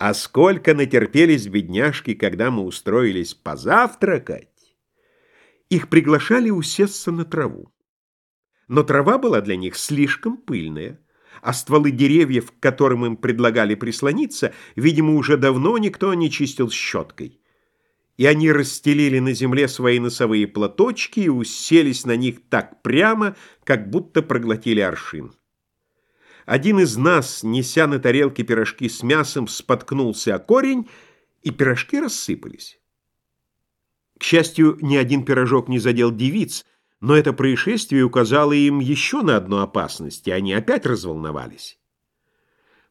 А сколько натерпелись бедняжки, когда мы устроились позавтракать. Их приглашали усесться на траву. Но трава была для них слишком пыльная, а стволы деревьев, к которым им предлагали прислониться, видимо, уже давно никто не чистил щеткой. И они расстелили на земле свои носовые платочки и уселись на них так прямо, как будто проглотили аршин. Один из нас, неся на тарелке пирожки с мясом, споткнулся о корень, и пирожки рассыпались. К счастью, ни один пирожок не задел девиц, но это происшествие указало им еще на одну опасность, и они опять разволновались.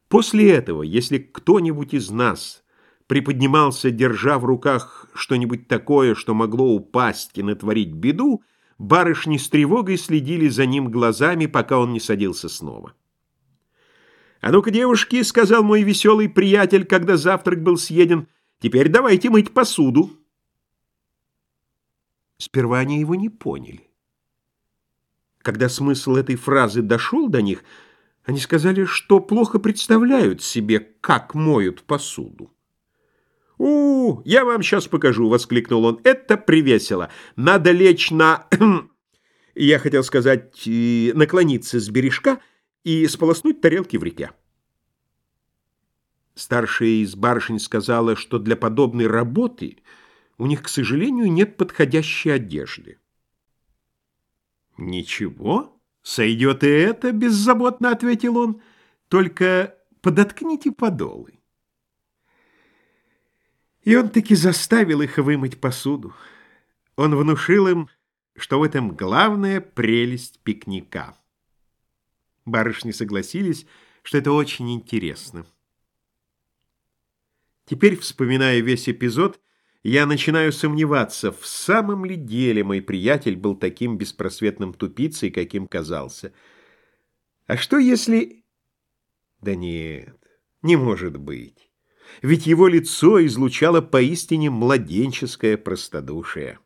После этого, если кто-нибудь из нас приподнимался, держа в руках что-нибудь такое, что могло упасть и натворить беду, барышни с тревогой следили за ним глазами, пока он не садился снова. «А ну-ка, девушки», — сказал мой веселый приятель, когда завтрак был съеден, — «теперь давайте мыть посуду». Сперва они его не поняли. Когда смысл этой фразы дошел до них, они сказали, что плохо представляют себе, как моют посуду. «У, я вам сейчас покажу!» — воскликнул он. «Это привесело! Надо лечь на...» Я хотел сказать, наклониться с бережка и сполоснуть тарелки в реке. Старшая из барышень сказала, что для подобной работы у них, к сожалению, нет подходящей одежды. «Ничего, сойдет и это», — беззаботно ответил он, — «только подоткните подолы». И он таки заставил их вымыть посуду. Он внушил им, что в этом главная прелесть пикника. Барышни согласились, что это очень интересно. Теперь, вспоминая весь эпизод, я начинаю сомневаться, в самом ли деле мой приятель был таким беспросветным тупицей, каким казался. А что если... Да нет, не может быть. Ведь его лицо излучало поистине младенческое простодушие.